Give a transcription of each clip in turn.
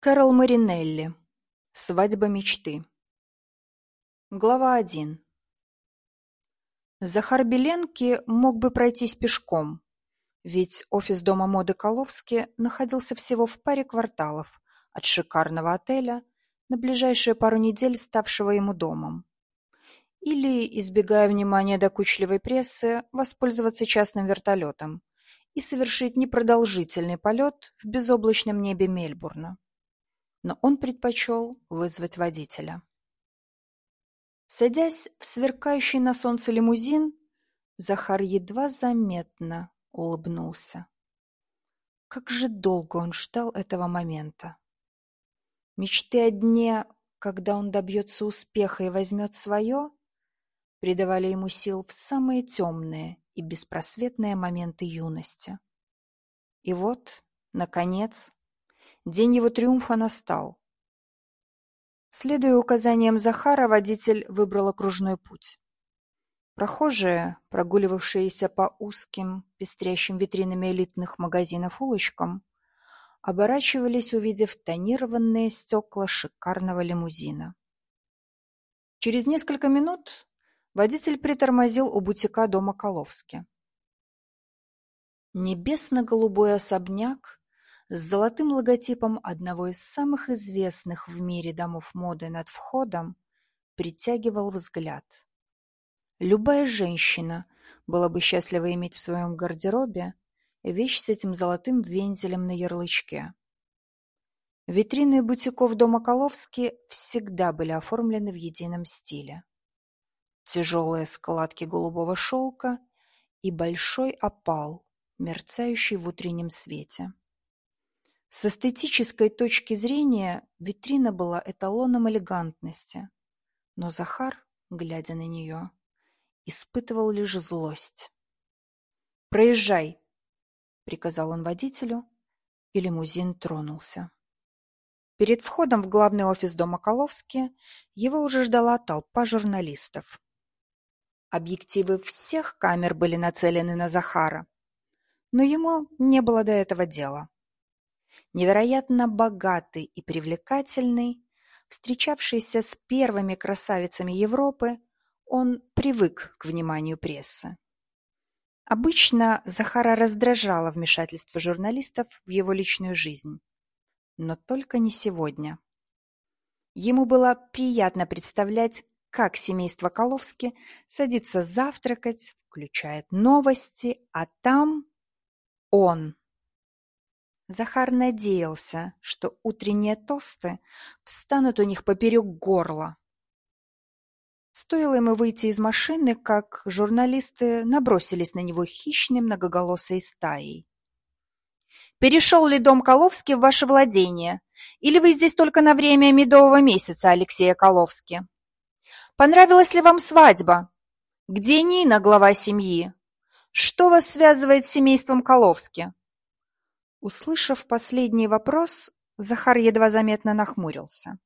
Кэрол Маринелли. Свадьба мечты. Глава один. Захар Беленки мог бы пройтись пешком, ведь офис дома моды Коловски находился всего в паре кварталов от шикарного отеля, на ближайшие пару недель ставшего ему домом. Или, избегая внимания докучливой прессы, воспользоваться частным вертолетом и совершить непродолжительный полет в безоблачном небе Мельбурна. Но он предпочел вызвать водителя. Садясь в сверкающий на солнце лимузин, Захар едва заметно улыбнулся. Как же долго он ждал этого момента. Мечты о дне, когда он добьется успеха и возьмет свое, придавали ему сил в самые темные и беспросветные моменты юности. И вот, наконец, день его триумфа настал. Следуя указаниям Захара, водитель выбрал окружной путь. Прохожие, прогуливавшиеся по узким, пестрящим витринами элитных магазинов улочкам, оборачивались, увидев тонированные стекла шикарного лимузина. Через несколько минут водитель притормозил у бутика дома Коловски. Небесно-голубой особняк с золотым логотипом одного из самых известных в мире домов моды над входом притягивал взгляд. Любая женщина была бы счастлива иметь в своем гардеробе вещь с этим золотым вензелем на ярлычке. Витрины бутиков дома Коловски всегда были оформлены в едином стиле. Тяжелые складки голубого шелка и большой опал, мерцающий в утреннем свете. С эстетической точки зрения витрина была эталоном элегантности, но Захар, глядя на нее, испытывал лишь злость. «Проезжай!» — приказал он водителю, и лимузин тронулся. Перед входом в главный офис дома Коловски его уже ждала толпа журналистов. Объективы всех камер были нацелены на Захара, но ему не было до этого дела невероятно богатый и привлекательный, встречавшийся с первыми красавицами Европы, он привык к вниманию прессы. Обычно Захара раздражало вмешательство журналистов в его личную жизнь. Но только не сегодня. Ему было приятно представлять, как семейство Коловски садится завтракать, включает новости, а там он. Захар надеялся, что утренние тосты встанут у них поперек горла. Стоило ему выйти из машины, как журналисты набросились на него хищной многоголосой стаей. «Перешел ли дом Коловски в ваше владение? Или вы здесь только на время медового месяца, Алексея Коловски? Понравилась ли вам свадьба? Где Нина, глава семьи? Что вас связывает с семейством Коловски?» Услышав последний вопрос, Захар едва заметно нахмурился,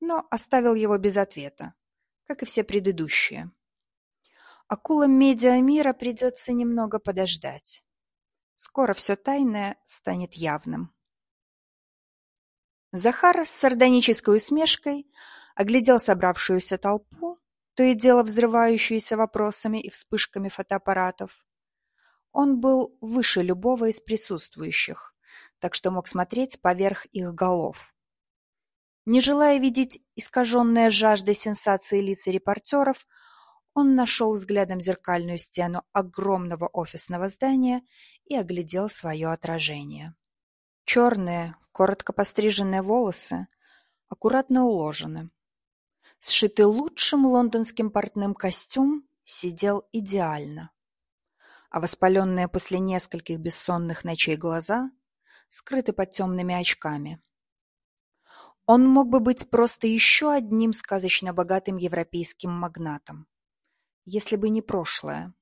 но оставил его без ответа, как и все предыдущие. Акулам медиамира придется немного подождать. Скоро все тайное станет явным. Захар с сардонической усмешкой оглядел собравшуюся толпу, то и дело взрывающуюся вопросами и вспышками фотоаппаратов, он был выше любого из присутствующих, так что мог смотреть поверх их голов. Не желая видеть искаженные жаждой сенсации лица репортеров, он нашел взглядом зеркальную стену огромного офисного здания и оглядел свое отражение. Черные, коротко постриженные волосы аккуратно уложены. Сшитый лучшим лондонским портным костюм сидел идеально а воспаленные после нескольких бессонных ночей глаза скрыты под темными очками. Он мог бы быть просто еще одним сказочно богатым европейским магнатом, если бы не прошлое,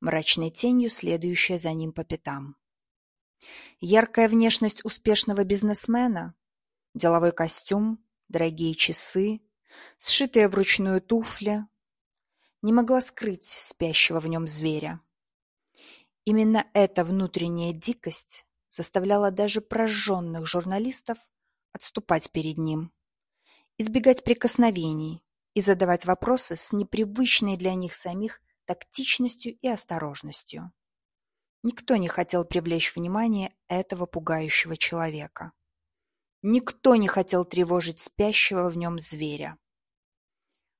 мрачной тенью следующее за ним по пятам. Яркая внешность успешного бизнесмена, деловой костюм, дорогие часы, сшитые вручную туфли, не могла скрыть спящего в нем зверя. Именно эта внутренняя дикость заставляла даже прожженных журналистов отступать перед ним, избегать прикосновений и задавать вопросы с непривычной для них самих тактичностью и осторожностью. Никто не хотел привлечь внимание этого пугающего человека. Никто не хотел тревожить спящего в нем зверя.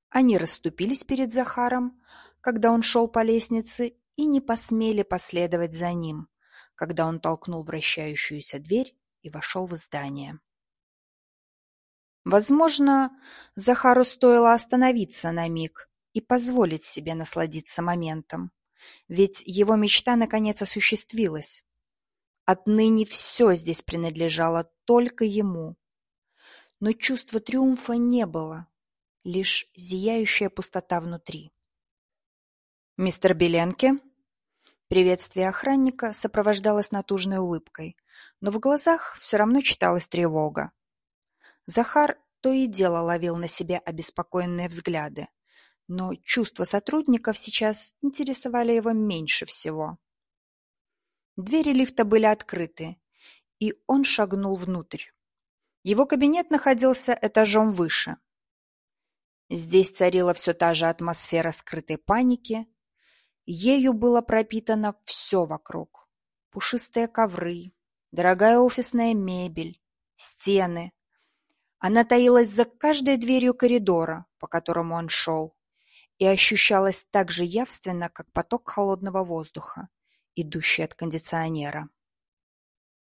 Они расступились перед Захаром, когда он шел по лестнице, и не посмели последовать за ним, когда он толкнул вращающуюся дверь и вошел в здание. Возможно, Захару стоило остановиться на миг и позволить себе насладиться моментом, ведь его мечта наконец осуществилась. Отныне все здесь принадлежало только ему. Но чувства триумфа не было, лишь зияющая пустота внутри. «Мистер Беленке?» Приветствие охранника сопровождалось натужной улыбкой, но в глазах все равно читалась тревога. Захар то и дело ловил на себе обеспокоенные взгляды, но чувства сотрудников сейчас интересовали его меньше всего. Двери лифта были открыты, и он шагнул внутрь. Его кабинет находился этажом выше. Здесь царила все та же атмосфера скрытой паники. Ею было пропитано все вокруг. Пушистые ковры, дорогая офисная мебель, стены, она таилась за каждой дверью коридора, по которому он шел, и ощущалась так же явственно, как поток холодного воздуха, идущий от кондиционера.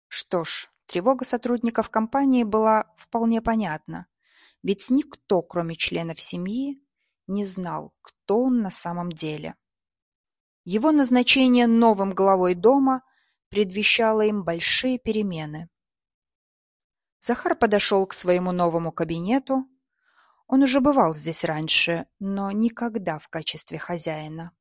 Что ж, тревога сотрудников компании была вполне понятна, ведь никто, кроме членов семьи, не знал, кто он на самом деле. Его назначение новым главой дома предвещало им большие перемены. Захар подошел к своему новому кабинету. Он уже бывал здесь раньше, но никогда в качестве хозяина.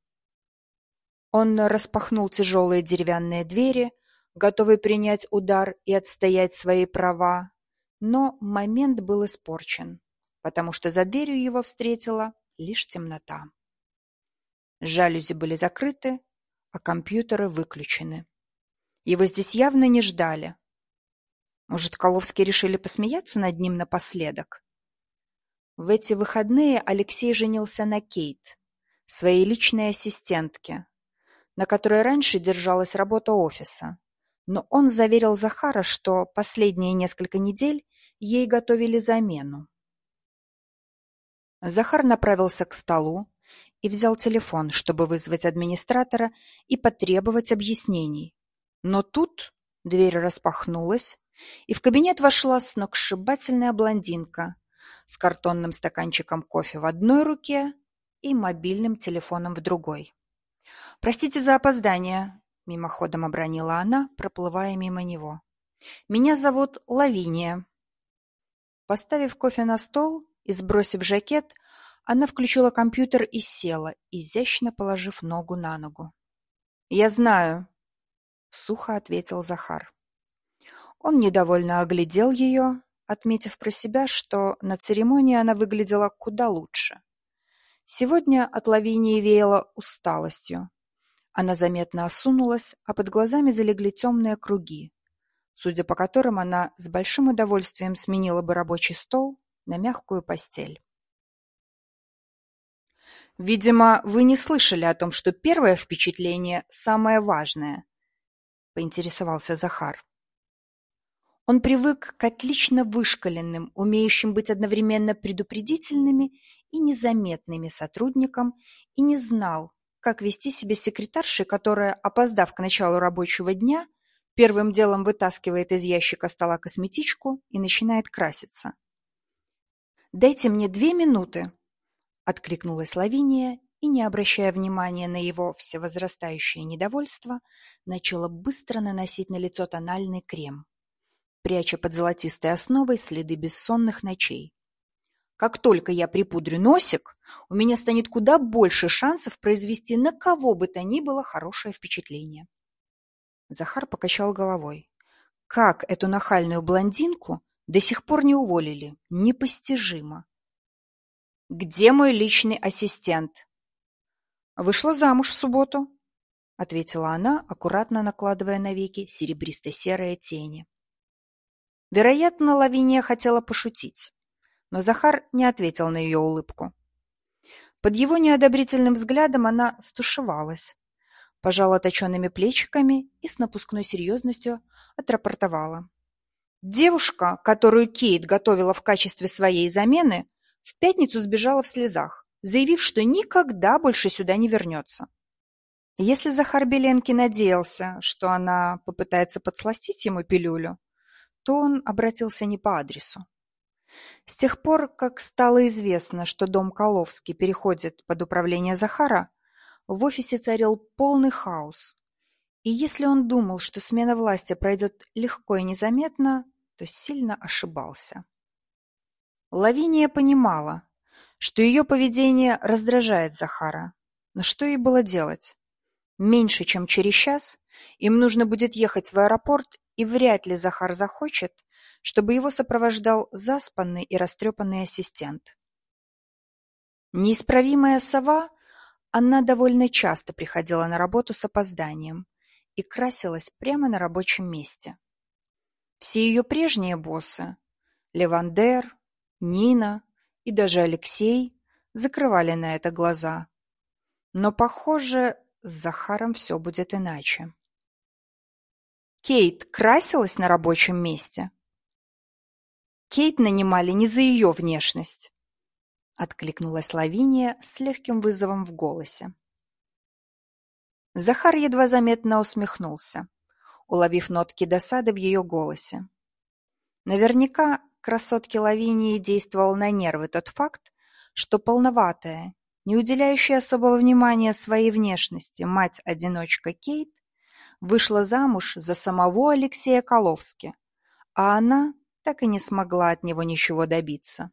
Он распахнул тяжелые деревянные двери, готовый принять удар и отстоять свои права, но момент был испорчен, потому что за дверью его встретила лишь темнота. Жалюзи были закрыты, а компьютеры выключены. Его здесь явно не ждали. Может, Коловские решили посмеяться над ним напоследок? В эти выходные Алексей женился на Кейт, своей личной ассистентке, на которой раньше держалась работа офиса. Но он заверил Захара, что последние несколько недель ей готовили замену. Захар направился к столу и взял телефон, чтобы вызвать администратора и потребовать объяснений. Но тут дверь распахнулась, и в кабинет вошла сногсшибательная блондинка с картонным стаканчиком кофе в одной руке и мобильным телефоном в другой. «Простите за опоздание», — мимоходом обронила она, проплывая мимо него. «Меня зовут Лавиния». Поставив кофе на стол и сбросив жакет, она включила компьютер и села, изящно положив ногу на ногу. «Я знаю», — сухо ответил Захар. Он недовольно оглядел ее, отметив про себя, что на церемонии она выглядела куда лучше. Сегодня от Лавинии веяло усталостью. Она заметно осунулась, а под глазами залегли темные круги, судя по которым она с большим удовольствием сменила бы рабочий стол на мягкую постель. «Видимо, вы не слышали о том, что первое впечатление самое важное», — поинтересовался Захар. Он привык к отлично вышкаленным, умеющим быть одновременно предупредительными и незаметными сотрудникам и не знал, как вести себя секретаршей, которая, опоздав к началу рабочего дня, первым делом вытаскивает из ящика стола косметичку и начинает краситься. «Дайте мне две минуты!» — откликнулась Лавиния и, не обращая внимания на его всевозрастающее недовольство, начала быстро наносить на лицо тональный крем пряча под золотистой основой следы бессонных ночей. Как только я припудрю носик, у меня станет куда больше шансов произвести на кого бы то ни было хорошее впечатление. Захар покачал головой. Как эту нахальную блондинку до сих пор не уволили? Непостижимо. «Где мой личный ассистент?» «Вышла замуж в субботу», — ответила она, аккуратно накладывая на веки серебристо-серые тени. Вероятно, Лавиния хотела пошутить, но Захар не ответил на ее улыбку. Под его неодобрительным взглядом она стушевалась, пожала точенными плечиками и с напускной серьезностью отрапортовала. Девушка, которую Кейт готовила в качестве своей замены, в пятницу сбежала в слезах, заявив, что никогда больше сюда не вернется. Если Захар Беленкин надеялся, что она попытается подсластить ему пилюлю, то он обратился не по адресу. С тех пор, как стало известно, что дом Коловский переходит под управление Захара, в офисе царил полный хаос. И если он думал, что смена власти пройдет легко и незаметно, то сильно ошибался. Лавиния понимала, что ее поведение раздражает Захара. Но что ей было делать? Меньше чем через час им нужно будет ехать в аэропорт, и вряд ли Захар захочет, чтобы его сопровождал заспанный и растрепанный ассистент. Неисправимая сова, она довольно часто приходила на работу с опозданием и красилась прямо на рабочем месте. Все ее прежние боссы — Левандер, Нина и даже Алексей — закрывали на это глаза. Но, похоже, с Захаром все будет иначе. Кейт красилась на рабочем месте. Кейт нанимали не за ее внешность. Откликнулась Лавиния с легким вызовом в голосе. Захар едва заметно усмехнулся, уловив нотки досады в ее голосе. Наверняка красотке Лавинии действовал на нервы тот факт, что полноватая, не уделяющая особого внимания своей внешности мать-одиночка Кейт вышла замуж за самого Алексея Коловски, а она так и не смогла от него ничего добиться.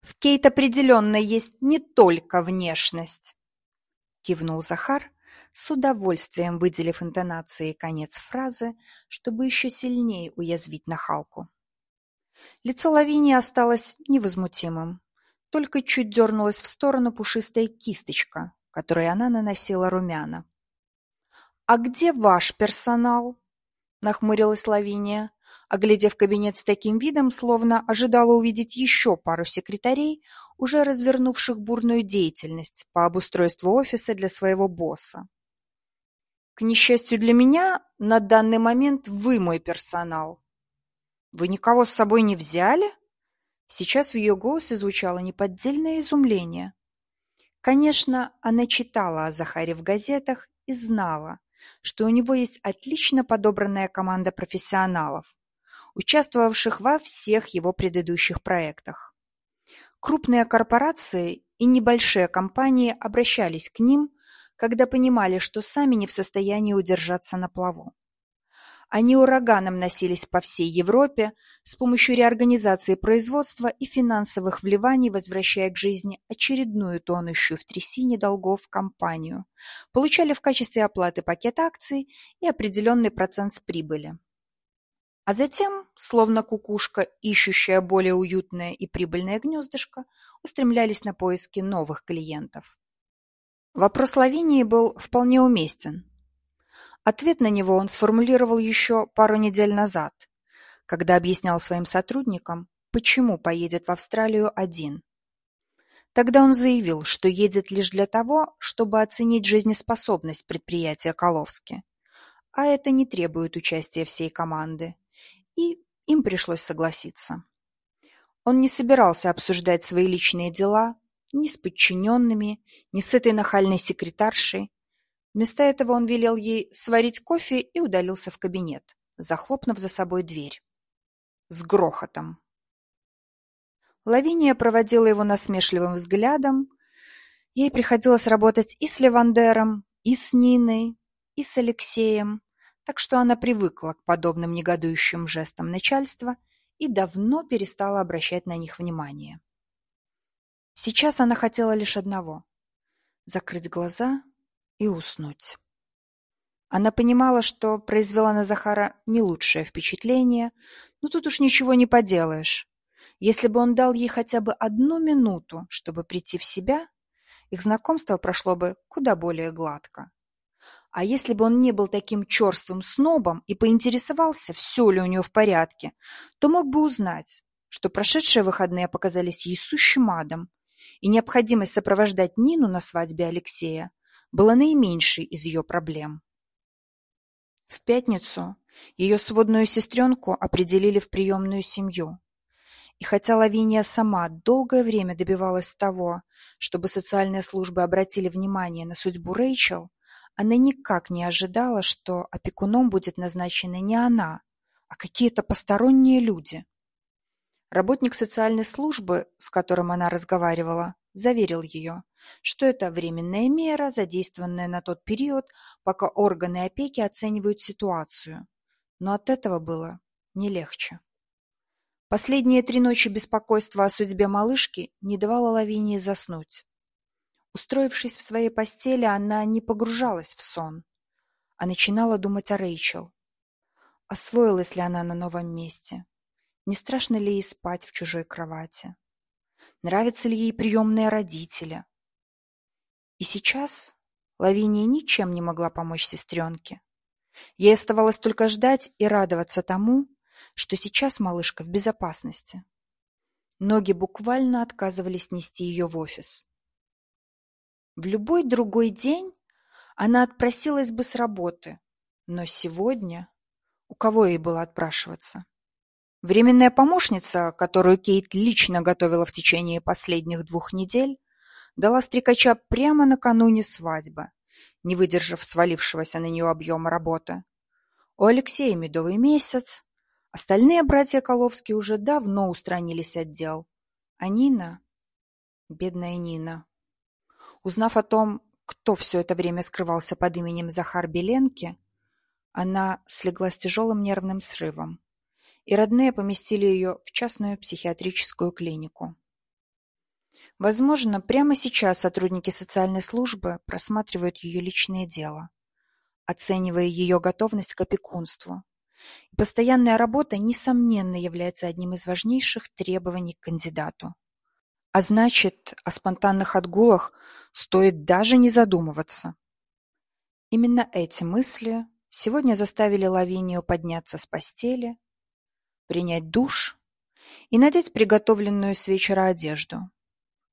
«В Кейт определенно есть не только внешность», — кивнул Захар, с удовольствием выделив интонацией конец фразы, чтобы еще сильнее уязвить нахалку. Лицо Лавинии осталось невозмутимым. Только чуть дернулась в сторону пушистая кисточка, которой она наносила румяна. «А где ваш персонал?» — нахмурилась Лавиния, оглядев кабинет с таким видом, словно ожидала увидеть еще пару секретарей, уже развернувших бурную деятельность по обустройству офиса для своего босса. «К несчастью для меня, на данный момент вы мой персонал. Вы никого с собой не взяли?» Сейчас в ее голосе звучало неподдельное изумление. Конечно, она читала о Захаре в газетах и знала, что у него есть отлично подобранная команда профессионалов, участвовавших во всех его предыдущих проектах. Крупные корпорации и небольшие компании обращались к ним, когда понимали, что сами не в состоянии удержаться на плаву. Они ураганом носились по всей Европе, с помощью реорганизации производства и финансовых вливаний возвращая к жизни очередную тонущую в трясине долгов компанию, получали в качестве оплаты пакет акций и определенный процент с прибыли. А затем, словно кукушка, ищущая более уютное и прибыльное гнездышко, устремлялись на поиски новых клиентов. Вопрос Лавинии был вполне уместен. Ответ на него он сформулировал еще пару недель назад, когда объяснял своим сотрудникам, почему поедет в Австралию один. Тогда он заявил, что едет лишь для того, чтобы оценить жизнеспособность предприятия Коловски, а это не требует участия всей команды, и им пришлось согласиться. Он не собирался обсуждать свои личные дела ни с подчиненными, ни с этой нахальной секретаршей, Вместо этого он велел ей сварить кофе и удалился в кабинет, захлопнув за собой дверь. С грохотом. Лавиния проводила его насмешливым взглядом. Ей приходилось работать и с Левандером, и с Ниной, и с Алексеем, так что она привыкла к подобным негодующим жестам начальства и давно перестала обращать на них внимание. Сейчас она хотела лишь одного — закрыть глаза и уснуть. Она понимала, что произвела на Захара не лучшее впечатление, но тут уж ничего не поделаешь. Если бы он дал ей хотя бы одну минуту, чтобы прийти в себя, их знакомство прошло бы куда более гладко. А если бы он не был таким черствым снобом и поинтересовался, все ли у нее в порядке, то мог бы узнать, что прошедшие выходные показались ей сущим адом, и необходимость сопровождать Нину на свадьбе Алексея была наименьшей из ее проблем. В пятницу ее сводную сестренку определили в приемную семью. И хотя Лавиния сама долгое время добивалась того, чтобы социальные службы обратили внимание на судьбу Рэйчел, она никак не ожидала, что опекуном будет назначена не она, а какие-то посторонние люди. Работник социальной службы, с которым она разговаривала, заверил ее, что это временная мера, задействованная на тот период, пока органы опеки оценивают ситуацию. Но от этого было не легче. Последние три ночи беспокойства о судьбе малышки не давало Лавинии заснуть. Устроившись в своей постели, она не погружалась в сон, а начинала думать о Рэйчел. Освоилась ли она на новом месте? Не страшно ли ей спать в чужой кровати? Нравятся ли ей приемные родители? И сейчас Лавиния ничем не могла помочь сестренке. Ей оставалось только ждать и радоваться тому, что сейчас малышка в безопасности. Ноги буквально отказывались нести ее в офис. В любой другой день она отпросилась бы с работы, но сегодня у кого ей было отпрашиваться? Временная помощница, которую Кейт лично готовила в течение последних двух недель, дала стрекача прямо накануне свадьбы, не выдержав свалившегося на нее объема работы. У Алексея медовый месяц, остальные братья Коловские уже давно устранились от дел. А Нина... Бедная Нина. Узнав о том, кто все это время скрывался под именем Захар Беленки, она слегла с тяжелым нервным срывом, и родные поместили ее в частную психиатрическую клинику. Возможно, прямо сейчас сотрудники социальной службы просматривают ее личное дело, оценивая ее готовность к опекунству. И постоянная работа, несомненно, является одним из важнейших требований к кандидату. А значит, о спонтанных отгулах стоит даже не задумываться. Именно эти мысли сегодня заставили Лавинию подняться с постели, принять душ и надеть приготовленную с вечера одежду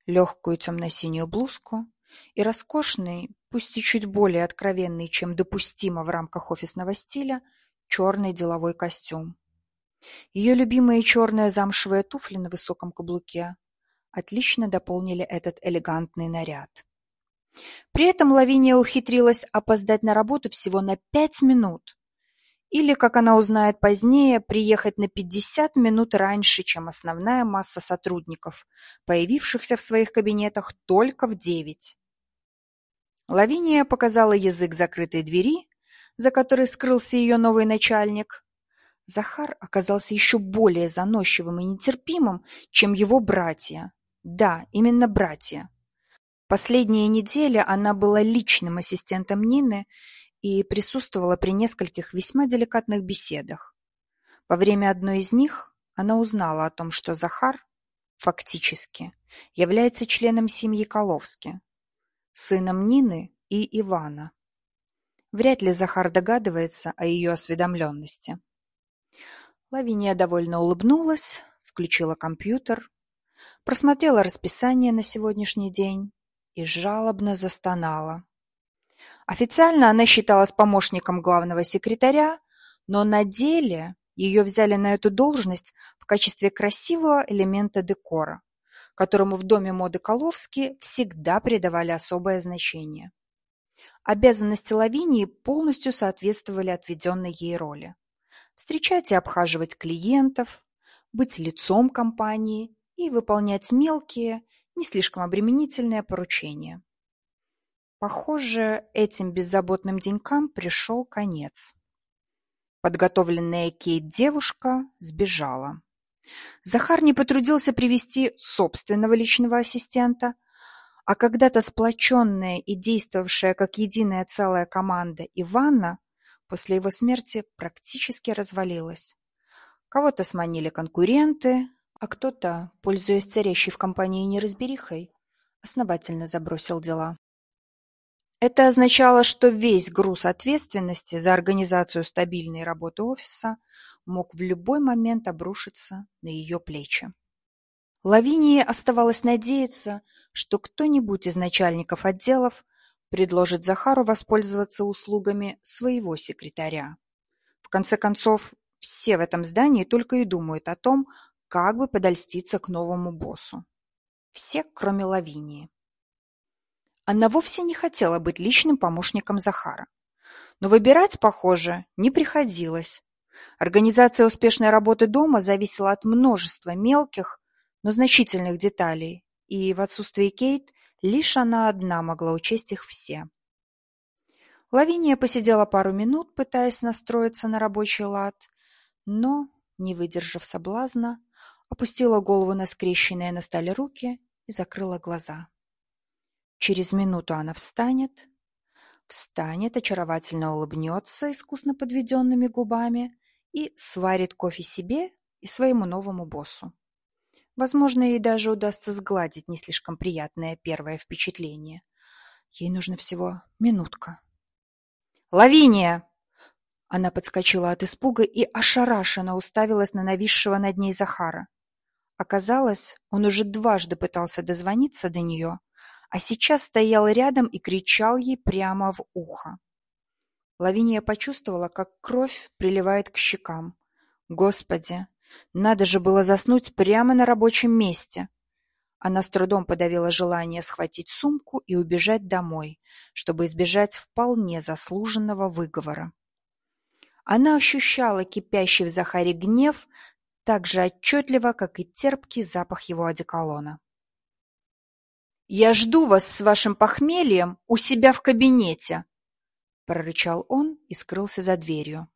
легкую темно-синюю блузку и роскошный, пусть и чуть более откровенный, чем допустимо в рамках офисного стиля, черный деловой костюм. Ее любимые черные замшевые туфли на высоком каблуке отлично дополнили этот элегантный наряд. При этом Лавиния ухитрилась опоздать на работу всего на пять минут, или, как она узнает позднее, приехать на 50 минут раньше, чем основная масса сотрудников, появившихся в своих кабинетах только в 9. Лавиния показала язык закрытой двери, за которой скрылся ее новый начальник. Захар оказался еще более заносчивым и нетерпимым, чем его братья. Да, именно братья. Последние недели она была личным ассистентом Нины и присутствовала при нескольких весьма деликатных беседах. Во время одной из них она узнала о том, что Захар, фактически, является членом семьи Коловски, сыном Нины и Ивана. Вряд ли Захар догадывается о ее осведомленности. Лавиния довольно улыбнулась, включила компьютер, просмотрела расписание на сегодняшний день и жалобно застонала. Официально она считалась помощником главного секретаря, но на деле ее взяли на эту должность в качестве красивого элемента декора, которому в доме моды Коловски всегда придавали особое значение. Обязанности Лавинии полностью соответствовали отведенной ей роли. Встречать и обхаживать клиентов, быть лицом компании и выполнять мелкие, не слишком обременительные поручения. Похоже, этим беззаботным денькам пришел конец. Подготовленная Кейт девушка сбежала. Захар не потрудился привести собственного личного ассистента, а когда-то сплоченная и действовавшая как единая целая команда Ивана после его смерти практически развалилась. Кого-то сманили конкуренты, а кто-то, пользуясь царящей в компании неразберихой, основательно забросил дела. Это означало, что весь груз ответственности за организацию стабильной работы офиса мог в любой момент обрушиться на ее плечи. Лавинии оставалось надеяться, что кто-нибудь из начальников отделов предложит Захару воспользоваться услугами своего секретаря. В конце концов, все в этом здании только и думают о том, как бы подольститься к новому боссу. Все, кроме Лавинии. Она вовсе не хотела быть личным помощником Захара. Но выбирать, похоже, не приходилось. Организация успешной работы дома зависела от множества мелких, но значительных деталей, и в отсутствие Кейт лишь она одна могла учесть их все. Лавиния посидела пару минут, пытаясь настроиться на рабочий лад, но, не выдержав соблазна, опустила голову на скрещенные на столе руки и закрыла глаза. Через минуту она встанет, встанет, очаровательно улыбнется искусно подведенными губами и сварит кофе себе и своему новому боссу. Возможно, ей даже удастся сгладить не слишком приятное первое впечатление. Ей нужно всего минутка. «Лавиния!» Она подскочила от испуга и ошарашенно уставилась на нависшего над ней Захара. Оказалось, он уже дважды пытался дозвониться до нее, а сейчас стоял рядом и кричал ей прямо в ухо. Лавиния почувствовала, как кровь приливает к щекам. Господи, надо же было заснуть прямо на рабочем месте. Она с трудом подавила желание схватить сумку и убежать домой, чтобы избежать вполне заслуженного выговора. Она ощущала кипящий в Захаре гнев так же отчетливо, как и терпкий запах его одеколона. «Я жду вас с вашим похмельем у себя в кабинете!» — прорычал он и скрылся за дверью.